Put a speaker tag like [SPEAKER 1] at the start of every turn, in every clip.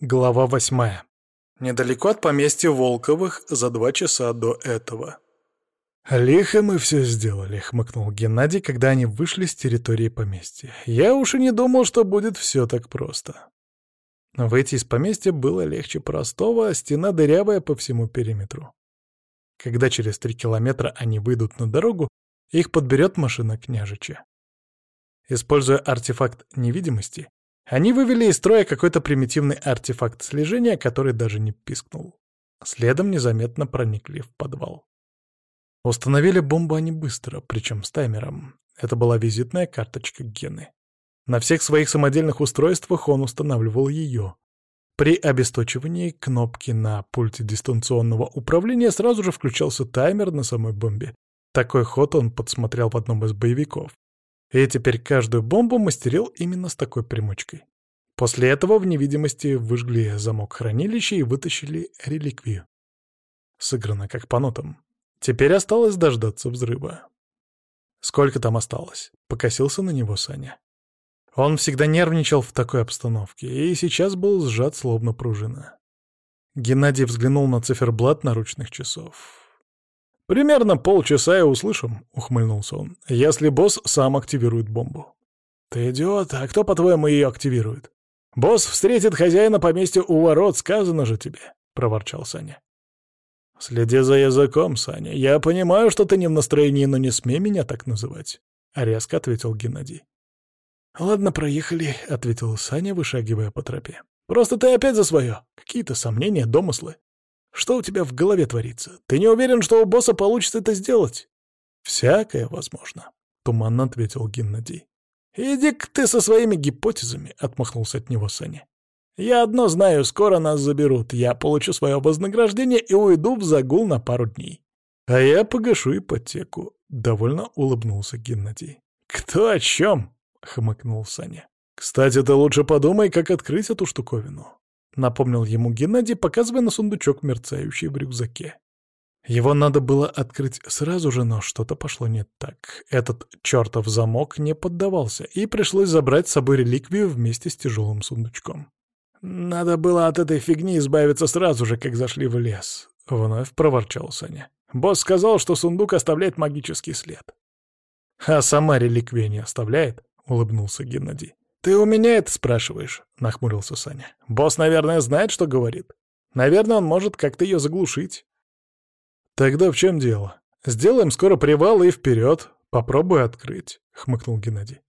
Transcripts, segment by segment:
[SPEAKER 1] Глава восьмая. Недалеко от поместья Волковых за два часа до этого. «Лихо мы все сделали», — хмыкнул Геннадий, когда они вышли с территории поместья. «Я уж и не думал, что будет все так просто». Выйти из поместья было легче простого, а стена дырявая по всему периметру. Когда через три километра они выйдут на дорогу, их подберет машина княжича. Используя артефакт невидимости, они вывели из строя какой-то примитивный артефакт слежения, который даже не пискнул. Следом незаметно проникли в подвал. Установили бомбу они быстро, причем с таймером. Это была визитная карточка Гены. На всех своих самодельных устройствах он устанавливал ее. При обесточивании кнопки на пульте дистанционного управления сразу же включался таймер на самой бомбе. Такой ход он подсмотрел в одном из боевиков. И теперь каждую бомбу мастерил именно с такой примочкой. После этого в невидимости выжгли замок хранилища и вытащили реликвию. Сыграно как по нотам. Теперь осталось дождаться взрыва. «Сколько там осталось?» — покосился на него Саня. Он всегда нервничал в такой обстановке, и сейчас был сжат словно пружина. Геннадий взглянул на циферблат наручных часов. «Примерно полчаса и услышим», — ухмыльнулся он, — «если босс сам активирует бомбу». «Ты идиот, а кто, по-твоему, ее активирует?» «Босс встретит хозяина поместья у ворот, сказано же тебе», — проворчал Саня. «Следи за языком, Саня. Я понимаю, что ты не в настроении, но не смей меня так называть», — резко ответил Геннадий. «Ладно, проехали», — ответил Саня, вышагивая по тропе. «Просто ты опять за свое. Какие-то сомнения, домыслы. Что у тебя в голове творится? Ты не уверен, что у босса получится это сделать?» «Всякое возможно», — туманно ответил Геннадий. «Иди-ка ты со своими гипотезами», — отмахнулся от него Саня. «Я одно знаю, скоро нас заберут. Я получу свое вознаграждение и уйду в загул на пару дней. А я погашу ипотеку», — довольно улыбнулся Геннадий. «Кто о чем?» — хмыкнул Саня. «Кстати, ты лучше подумай, как открыть эту штуковину. — напомнил ему Геннадий, показывая на сундучок, мерцающий в рюкзаке. Его надо было открыть сразу же, но что-то пошло не так. Этот чертов замок не поддавался, и пришлось забрать с собой реликвию вместе с тяжелым сундучком. «Надо было от этой фигни избавиться сразу же, как зашли в лес», — вновь проворчал Саня. «Босс сказал, что сундук оставляет магический след». «А сама реликвия не оставляет?» — улыбнулся Геннадий. «Ты у меня это спрашиваешь?» — нахмурился Саня. «Босс, наверное, знает, что говорит. Наверное, он может как-то ее заглушить». «Тогда в чем дело? Сделаем скоро привал и вперед. Попробуй открыть», — хмыкнул Геннадий.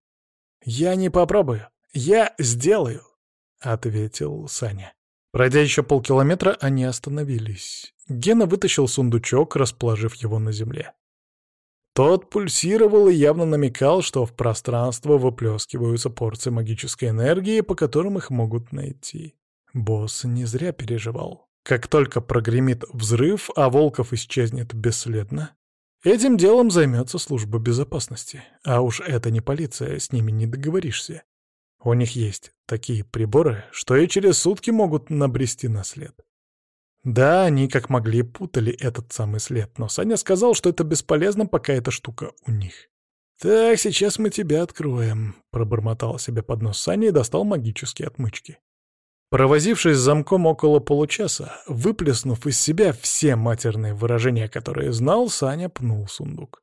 [SPEAKER 1] «Я не попробую. Я сделаю», — ответил Саня. Пройдя еще полкилометра, они остановились. Гена вытащил сундучок, расположив его на земле. Тот пульсировал и явно намекал, что в пространство выплескиваются порции магической энергии, по которым их могут найти. Босс не зря переживал. Как только прогремит взрыв, а Волков исчезнет бесследно, этим делом займется служба безопасности. А уж это не полиция, с ними не договоришься. У них есть такие приборы, что и через сутки могут набрести на след. Да, они как могли путали этот самый след, но Саня сказал, что это бесполезно, пока эта штука у них. «Так, сейчас мы тебя откроем», — пробормотал себе под нос Саня и достал магические отмычки. Провозившись с замком около получаса, выплеснув из себя все матерные выражения, которые знал, Саня пнул сундук.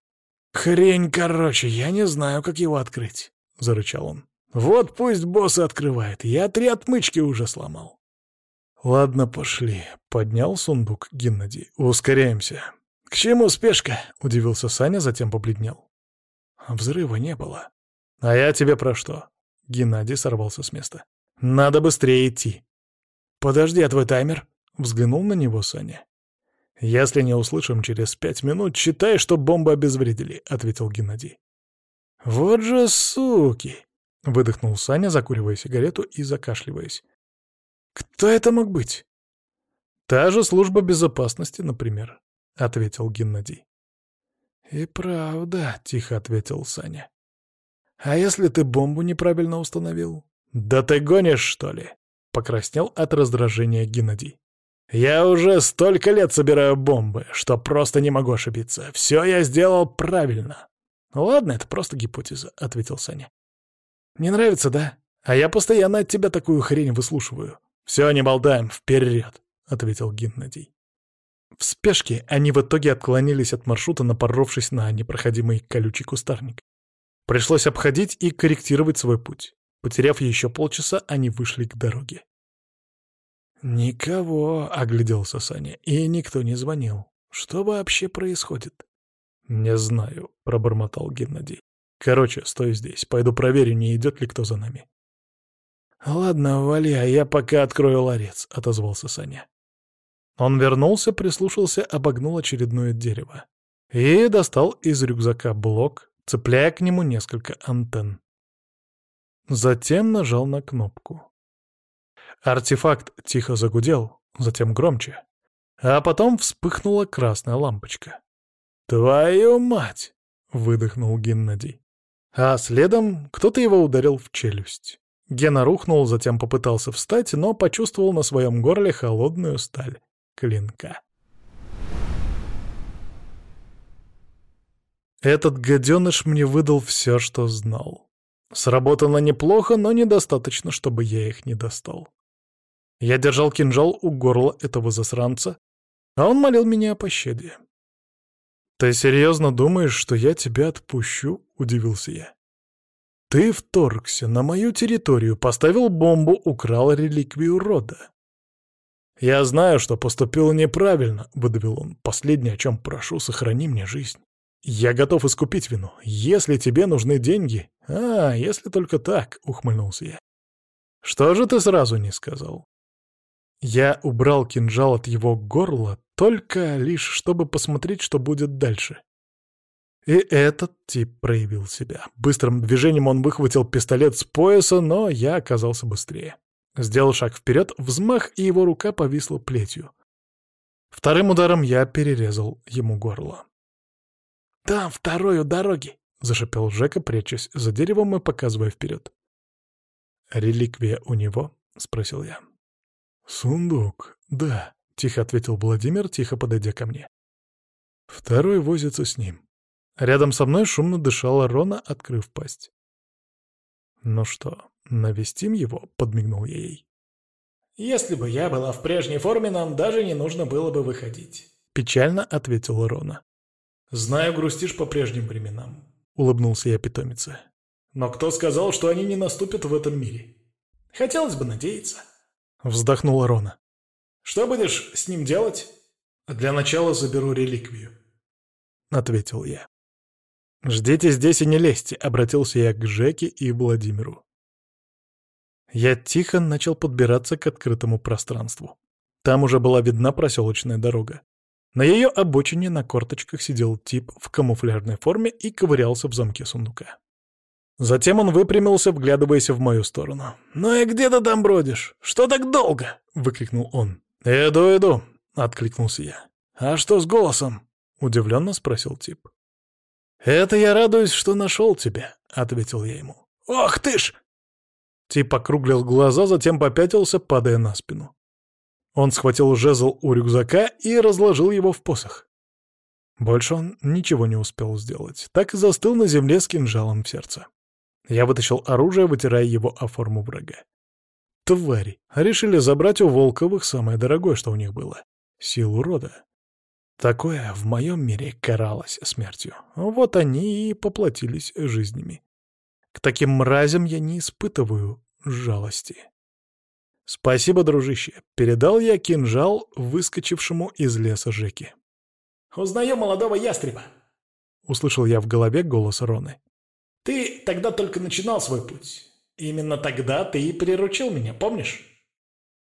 [SPEAKER 1] «Хрень, короче, я не знаю, как его открыть», — зарычал он. «Вот пусть босс открывает, я три отмычки уже сломал». «Ладно, пошли», — поднял сундук Геннадий. «Ускоряемся». «К чему спешка?» — удивился Саня, затем побледнел. Взрыва не было. «А я тебе про что?» Геннадий сорвался с места. «Надо быстрее идти». «Подожди, а твой таймер?» — взглянул на него Саня. «Если не услышим через пять минут, считай, что бомбу обезвредили», — ответил Геннадий. «Вот же суки!» — выдохнул Саня, закуривая сигарету и закашливаясь. Кто это мог быть? Та же служба безопасности, например, — ответил Геннадий. «И правда», — тихо ответил Саня. «А если ты бомбу неправильно установил?» «Да ты гонишь, что ли?» — покраснел от раздражения Геннадий. «Я уже столько лет собираю бомбы, что просто не могу ошибиться. Все я сделал правильно». «Ладно, это просто гипотеза», — ответил Саня. «Не нравится, да? А я постоянно от тебя такую хрень выслушиваю. «Все, не болтаем, вперед!» — ответил Геннадий. В спешке они в итоге отклонились от маршрута, напоровшись на непроходимый колючий кустарник. Пришлось обходить и корректировать свой путь. Потеряв еще полчаса, они вышли к дороге. «Никого», — огляделся Саня, — «и никто не звонил. Что вообще происходит?» «Не знаю», — пробормотал Геннадий. «Короче, стой здесь, пойду проверю, не идет ли кто за нами». «Ладно, вали, а я пока открою ларец», — отозвался Саня. Он вернулся, прислушался, обогнул очередное дерево. И достал из рюкзака блок, цепляя к нему несколько антенн. Затем нажал на кнопку. Артефакт тихо загудел, затем громче. А потом вспыхнула красная лампочка. «Твою мать!» — выдохнул Геннадий. А следом кто-то его ударил в челюсть. Гена рухнул, затем попытался встать, но почувствовал на своем горле холодную сталь клинка. Этот гаденыш мне выдал все, что знал. Сработано неплохо, но недостаточно, чтобы я их не достал. Я держал кинжал у горла этого засранца, а он молил меня о пощаде. «Ты серьезно думаешь, что я тебя отпущу?» — удивился я. «Ты вторгся на мою территорию, поставил бомбу, украл реликвию рода. «Я знаю, что поступил неправильно», — выдавил он. «Последнее, о чем прошу, сохрани мне жизнь. Я готов искупить вину. Если тебе нужны деньги...» «А, если только так», — ухмыльнулся я. «Что же ты сразу не сказал?» Я убрал кинжал от его горла только лишь, чтобы посмотреть, что будет дальше. И этот тип проявил себя. Быстрым движением он выхватил пистолет с пояса, но я оказался быстрее. Сделал шаг вперед, взмах, и его рука повисла плетью. Вторым ударом я перерезал ему горло. «Там второй у дороги!» — зашипел Жека, прячась за деревом и показывая вперед. «Реликвия у него?» — спросил я. «Сундук, да», — тихо ответил Владимир, тихо подойдя ко мне. Второй возится с ним. Рядом со мной шумно дышала Рона, открыв пасть. «Ну что, навестим его?» — подмигнул я ей.
[SPEAKER 2] «Если бы я была в прежней форме, нам даже не нужно было бы выходить», —
[SPEAKER 1] печально ответила Рона.
[SPEAKER 2] «Знаю, грустишь по прежним временам», —
[SPEAKER 1] улыбнулся я питомице.
[SPEAKER 2] «Но кто сказал, что они не наступят в этом мире? Хотелось бы надеяться».
[SPEAKER 1] Вздохнула Рона.
[SPEAKER 2] «Что будешь с ним делать?» «Для начала заберу реликвию», —
[SPEAKER 1] ответил я. «Ждите здесь и не лезьте», — обратился я к Жеке и Владимиру. Я тихо начал подбираться к открытому пространству. Там уже была видна проселочная дорога. На ее обочине на корточках сидел тип в камуфляжной форме и ковырялся в замке сундука. Затем он выпрямился, вглядываясь в мою сторону.
[SPEAKER 2] «Ну и где ты там бродишь? Что так долго?» — выкрикнул он.
[SPEAKER 1] «Иду, иду», — откликнулся я.
[SPEAKER 2] «А что с голосом?»
[SPEAKER 1] — удивленно спросил тип.
[SPEAKER 2] «Это я радуюсь, что нашел тебя», — ответил я ему. «Ох ты ж!»
[SPEAKER 1] Тип округлил глаза, затем попятился, падая на спину. Он схватил жезл у рюкзака и разложил его в посох. Больше он ничего не успел сделать, так и застыл на земле с кинжалом в сердце. Я вытащил оружие, вытирая его о форму врага. Твари решили забрать у Волковых самое дорогое, что у них было — силу рода. Такое в моем мире каралось смертью. Вот они и поплатились жизнями. К таким мразям я не испытываю жалости. «Спасибо, дружище», — передал я кинжал выскочившему из леса Жеки.
[SPEAKER 2] «Узнаю молодого ястреба», —
[SPEAKER 1] услышал я в голове голос Роны.
[SPEAKER 2] Ты тогда только начинал свой путь. Именно тогда ты и приручил меня, помнишь?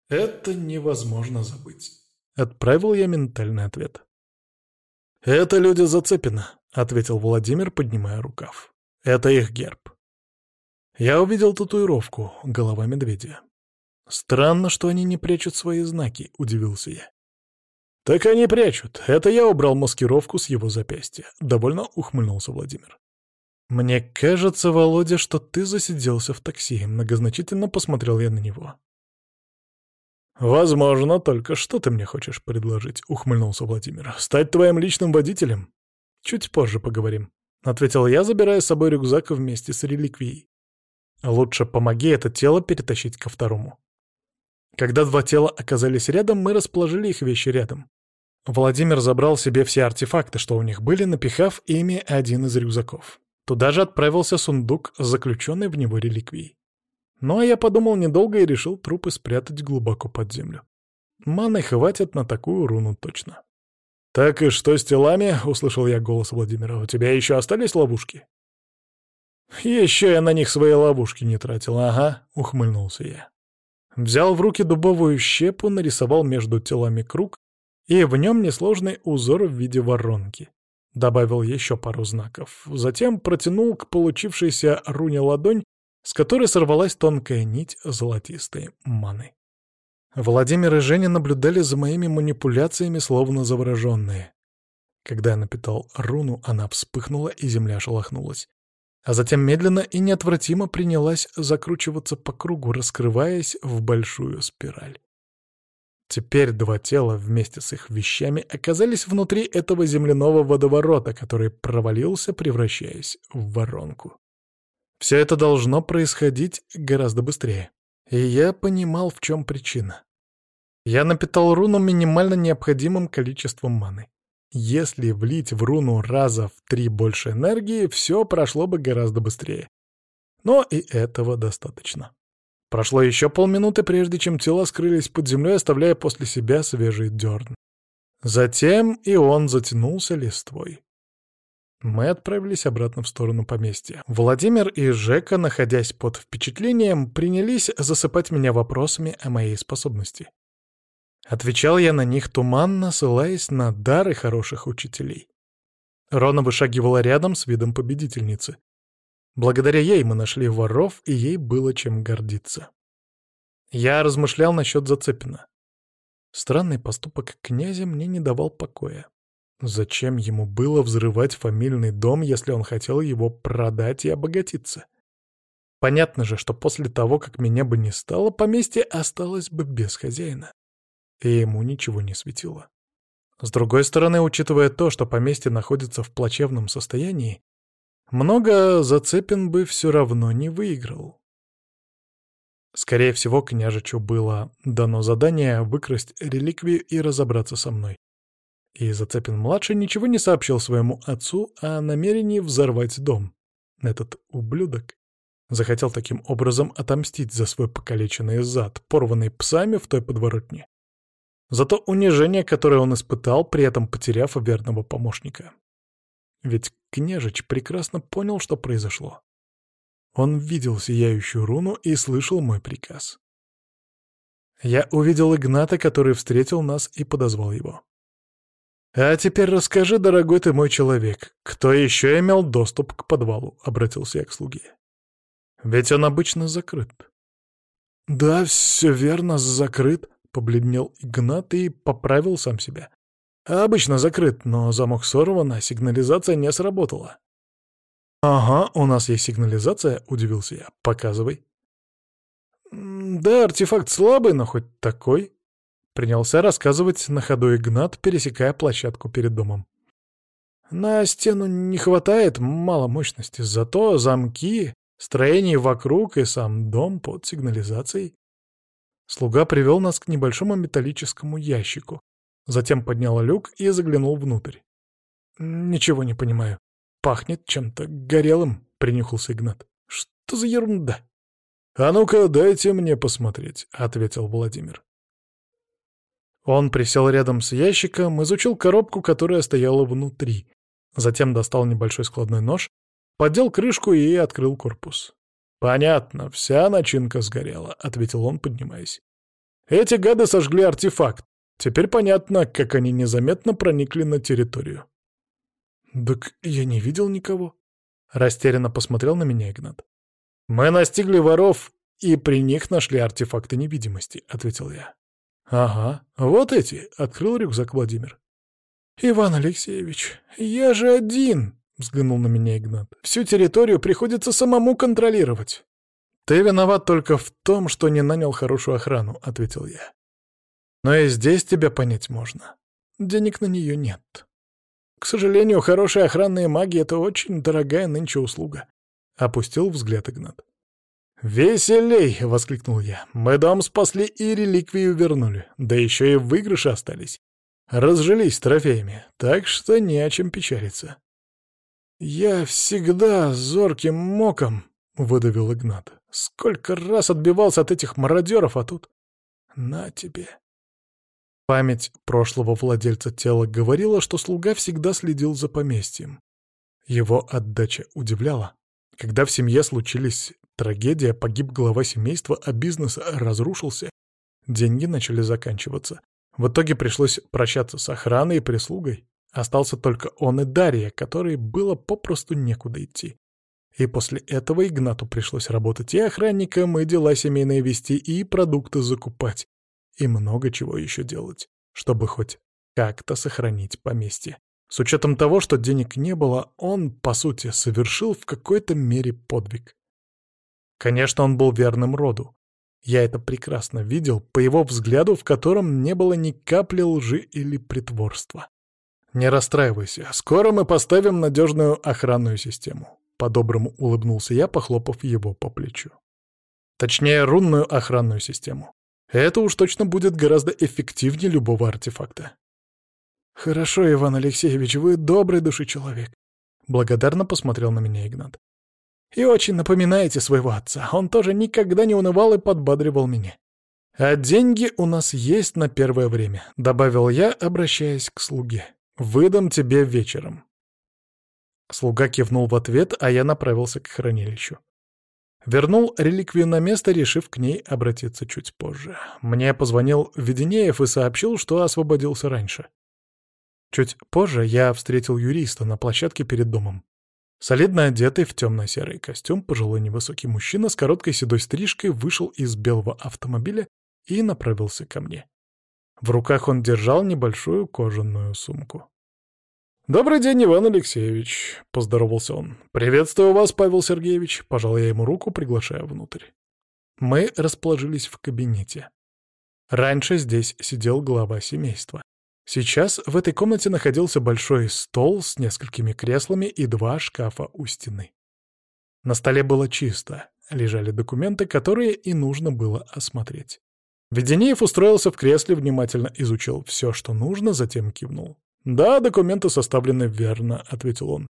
[SPEAKER 1] Это невозможно забыть. Отправил я ментальный ответ. «Это люди Зацепина», — ответил Владимир, поднимая рукав. «Это их герб». Я увидел татуировку «Голова медведя». «Странно, что они не прячут свои знаки», — удивился я. «Так они прячут. Это я убрал маскировку с его запястья», — довольно ухмыльнулся Владимир. «Мне кажется, Володя, что ты засиделся в такси», — многозначительно посмотрел я на него. «Возможно, только что ты мне хочешь предложить», — ухмыльнулся Владимир. «Стать твоим личным водителем?» «Чуть позже поговорим», — ответил я, забирая с собой рюкзак вместе с реликвией. «Лучше помоги это тело перетащить ко второму». Когда два тела оказались рядом, мы расположили их вещи рядом. Владимир забрал себе все артефакты, что у них были, напихав ими один из рюкзаков. Туда же отправился сундук с заключенной в него реликвией. Ну а я подумал недолго и решил трупы спрятать глубоко под землю. Маны хватит на такую руну точно. «Так и что с телами?» — услышал я голос Владимира. «У тебя еще остались ловушки?» «Еще я на них свои ловушки не тратил, ага», — ухмыльнулся я. Взял в руки дубовую щепу, нарисовал между телами круг и в нем несложный узор в виде воронки. Добавил еще пару знаков. Затем протянул к получившейся руне ладонь, с которой сорвалась тонкая нить золотистой маны. Владимир и Женя наблюдали за моими манипуляциями, словно завороженные. Когда я напитал руну, она вспыхнула, и земля шелохнулась. А затем медленно и неотвратимо принялась закручиваться по кругу, раскрываясь в большую спираль. Теперь два тела вместе с их вещами оказались внутри этого земляного водоворота, который провалился, превращаясь в воронку. Все это должно происходить гораздо быстрее. И я понимал, в чем причина. Я напитал руну минимально необходимым количеством маны. Если влить в руну раза в три больше энергии, все прошло бы гораздо быстрее. Но и этого достаточно. Прошло еще полминуты, прежде чем тела скрылись под землей, оставляя после себя свежий дерн. Затем и он затянулся листвой. Мы отправились обратно в сторону поместья. Владимир и Жека, находясь под впечатлением, принялись засыпать меня вопросами о моей способности. Отвечал я на них туманно, ссылаясь на дары хороших учителей. Рона вышагивала рядом с видом победительницы. Благодаря ей мы нашли воров, и ей было чем гордиться. Я размышлял насчет Зацепина. Странный поступок князя мне не давал покоя. Зачем ему было взрывать фамильный дом, если он хотел его продать и обогатиться? Понятно же, что после того, как меня бы не стало, поместье осталось бы без хозяина. И ему ничего не светило. С другой стороны, учитывая то, что поместье находится в плачевном состоянии, много Зацепин бы все равно не выиграл. Скорее всего, княжичу было дано задание выкрасть реликвию и разобраться со мной. И Зацепин-младший ничего не сообщил своему отцу о намерении взорвать дом. Этот ублюдок захотел таким образом отомстить за свой покалеченный зад, порванный псами в той подворотне. За то унижение, которое он испытал, при этом потеряв верного помощника. Ведь княжич прекрасно понял, что произошло. Он видел сияющую руну и слышал мой приказ. Я увидел Игната, который встретил нас и подозвал его. «А теперь расскажи, дорогой ты мой человек, кто еще имел доступ к подвалу?» — обратился я к слуге. «Ведь он обычно закрыт». «Да, все верно, закрыт», — побледнел Игнат и поправил сам себя. «Обычно закрыт, но замок сорван, а сигнализация не сработала». «Ага, у нас есть сигнализация», — удивился я. «Показывай». «Да, артефакт слабый, но хоть такой», Принялся рассказывать на ходу Игнат, пересекая площадку перед домом. На стену не хватает мало мощности, зато замки, строение вокруг и сам дом под сигнализацией. Слуга привел нас к небольшому металлическому ящику, затем поднял люк и заглянул внутрь. «Ничего не понимаю. Пахнет чем-то горелым», — принюхался Игнат. «Что за ерунда?» «А ну-ка, дайте мне посмотреть», — ответил Владимир. Он присел рядом с ящиком, изучил коробку, которая стояла внутри. Затем достал небольшой складной нож, поддел крышку и открыл корпус. «Понятно, вся начинка сгорела», — ответил он, поднимаясь. «Эти гады сожгли артефакт. Теперь понятно, как они незаметно проникли на территорию». «Так я не видел никого», — растерянно посмотрел на меня Игнат. «Мы настигли воров и при них нашли артефакты невидимости», — ответил я. «Ага, вот эти», — открыл рюкзак Владимир. «Иван Алексеевич, я же один», — взглянул на меня Игнат. «Всю территорию приходится самому контролировать». «Ты виноват только в том, что не нанял хорошую охрану», — ответил я. «Но и здесь тебя понять можно. Денег на нее нет». «К сожалению, хорошие охранные маги — это очень дорогая нынче услуга», — опустил взгляд Игнат. «Веселей!» — воскликнул я. «Мы дом спасли и реликвию вернули. Да еще и выигрыши остались. Разжились трофеями, так что не о чем печалиться». «Я всегда зорким моком», — выдавил Игнат. «Сколько раз отбивался от этих мародеров, а тут... На тебе». Память прошлого владельца тела говорила, что слуга всегда следил за поместьем. Его отдача удивляла. Когда в семье случились трагедия, погиб глава семейства, а бизнес разрушился, деньги начали заканчиваться. В итоге пришлось прощаться с охраной и прислугой. Остался только он и Дарья, которой было попросту некуда идти. И после этого Игнату пришлось работать и охранником, и дела семейные вести, и продукты закупать, и много чего еще делать, чтобы хоть как-то сохранить поместье. С учетом того, что денег не было, он, по сути, совершил в какой-то мере подвиг. Конечно, он был верным роду. Я это прекрасно видел по его взгляду, в котором не было ни капли лжи или притворства. «Не расстраивайся, скоро мы поставим надежную охранную систему», — по-доброму улыбнулся я, похлопав его по плечу. Точнее, рунную охранную систему. Это уж точно будет гораздо эффективнее любого артефакта. «Хорошо, Иван Алексеевич, вы добрый души человек», — благодарно посмотрел на меня Игнат. «И очень напоминаете своего отца. Он тоже никогда не унывал и подбадривал меня. А деньги у нас есть на первое время», — добавил я, обращаясь к слуге. «Выдам тебе вечером». Слуга кивнул в ответ, а я направился к хранилищу. Вернул реликвию на место, решив к ней обратиться чуть позже. Мне позвонил Веденеев и сообщил, что освободился раньше. Чуть позже я встретил юриста на площадке перед домом. Солидно одетый в темно-серый костюм, пожилой невысокий мужчина с короткой седой стрижкой вышел из белого автомобиля и направился ко мне. В руках он держал небольшую кожаную сумку. «Добрый день, Иван Алексеевич», — поздоровался он. «Приветствую вас, Павел Сергеевич», — пожал я ему руку, приглашая внутрь. Мы расположились в кабинете. Раньше здесь сидел глава семейства. Сейчас в этой комнате находился большой стол с несколькими креслами и два шкафа у стены. На столе было чисто, лежали документы, которые и нужно было осмотреть. Веденеев устроился в кресле, внимательно изучил все, что нужно, затем кивнул. «Да, документы составлены верно», — ответил он.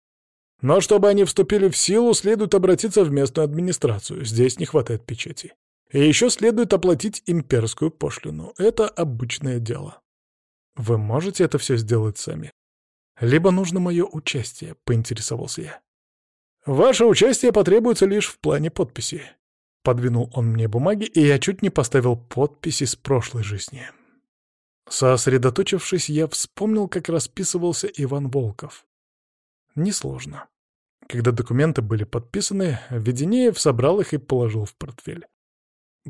[SPEAKER 1] «Но чтобы они вступили в силу, следует обратиться в местную администрацию. Здесь не хватает печати. И еще следует оплатить имперскую пошлину. Это обычное дело». «Вы можете это все сделать сами?» «Либо нужно мое участие», — поинтересовался я. «Ваше участие потребуется лишь в плане подписи», Подвинул он мне бумаги, и я чуть не поставил подпись из прошлой жизни. Сосредоточившись, я вспомнил, как расписывался Иван Волков. Несложно. Когда документы были подписаны, Веденеев собрал их и положил в портфель.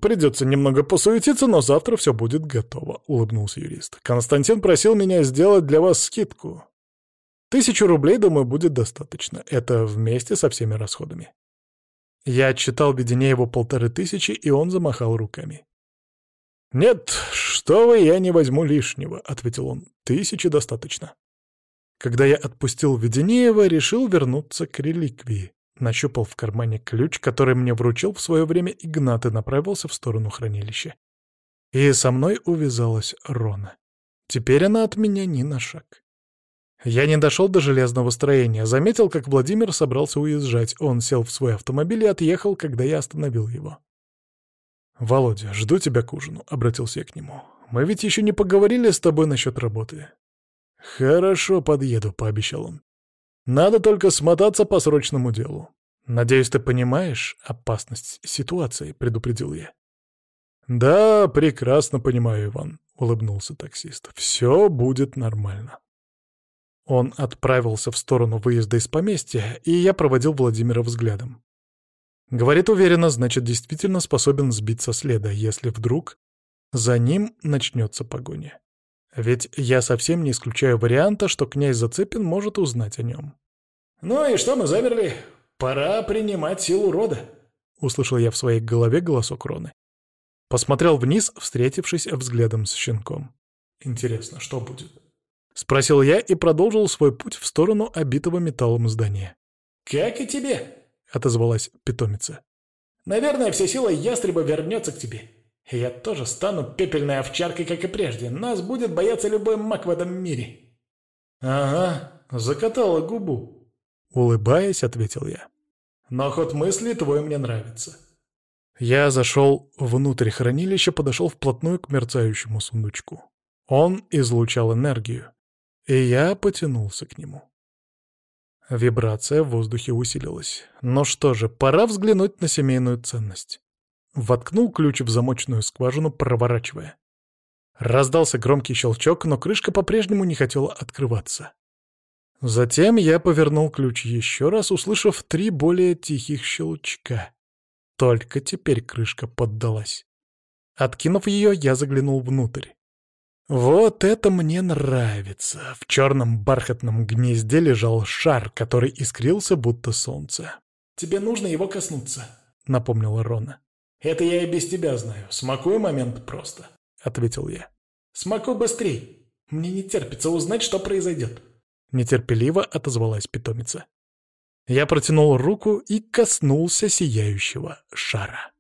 [SPEAKER 1] «Придется немного посуетиться, но завтра все будет готово», — улыбнулся юрист. «Константин просил меня сделать для вас скидку. Тысячу рублей, думаю, будет достаточно. Это вместе со всеми расходами. Я отчитал Веденееву полторы тысячи, и он замахал руками. «Нет, что вы, я не возьму лишнего», — ответил он. «Тысячи достаточно». Когда я отпустил Веденеева, решил вернуться к реликвии. Нащупал в кармане ключ, который мне вручил в свое время Игнат, и направился в сторону хранилища. И со мной увязалась Рона. Теперь она от меня ни на шаг. Я не дошел до железного строения, заметил, как Владимир собрался уезжать. Он сел в свой автомобиль и отъехал, когда я остановил его. «Володя, жду тебя к ужину», — обратился я к нему. «Мы ведь еще не поговорили с тобой насчет работы». «Хорошо, подъеду», — пообещал он. «Надо только смотаться по срочному делу». «Надеюсь, ты понимаешь опасность ситуации», — предупредил я. «Да, прекрасно понимаю, Иван», — улыбнулся таксист. «Все будет нормально». Он отправился в сторону выезда из поместья, и я проводил Владимира взглядом. Говорит уверенно, значит, действительно способен сбить со следа, если вдруг за ним начнется погоня. Ведь я совсем не исключаю варианта, что князь Зацепин может узнать о нем.
[SPEAKER 2] «Ну и что мы замерли? Пора принимать силу рода», —
[SPEAKER 1] услышал я в своей голове голосок Роны. Посмотрел вниз, встретившись взглядом с щенком. «Интересно, что будет?» — спросил я и продолжил свой путь в сторону обитого металлом здания.
[SPEAKER 2] «Как и тебе», —
[SPEAKER 1] отозвалась питомица.
[SPEAKER 2] Наверное, вся сила ястреба вернется к тебе. Я тоже стану пепельной овчаркой, как и прежде. Нас будет бояться любой маг в этом мире.
[SPEAKER 1] Ага, закатала губу. Улыбаясь, ответил я.
[SPEAKER 2] Но ход мысли твой мне нравится.
[SPEAKER 1] Я зашел внутрь хранилища, подошел вплотную к мерцающему сундучку. Он излучал энергию, и я потянулся к нему. Вибрация в воздухе усилилась. Ну что же, пора взглянуть на семейную ценность. Воткнул ключ в замочную скважину, проворачивая. Раздался громкий щелчок, но крышка по-прежнему не хотела открываться. Затем я повернул ключ еще раз, услышав три более тихих щелчка. Только теперь крышка поддалась. Откинув ее, я заглянул внутрь. Вот это мне нравится. В черном бархатном гнезде лежал шар, который искрился, будто солнце.
[SPEAKER 2] «Тебе нужно его коснуться», —
[SPEAKER 1] напомнила Рона.
[SPEAKER 2] «Это я и без тебя знаю. Смакуй момент просто», —
[SPEAKER 1] ответил я.
[SPEAKER 2] «Смакуй быстрей. Мне не терпится узнать, что произойдет».
[SPEAKER 1] Нетерпеливо отозвалась питомица. Я протянул руку и коснулся сияющего шара.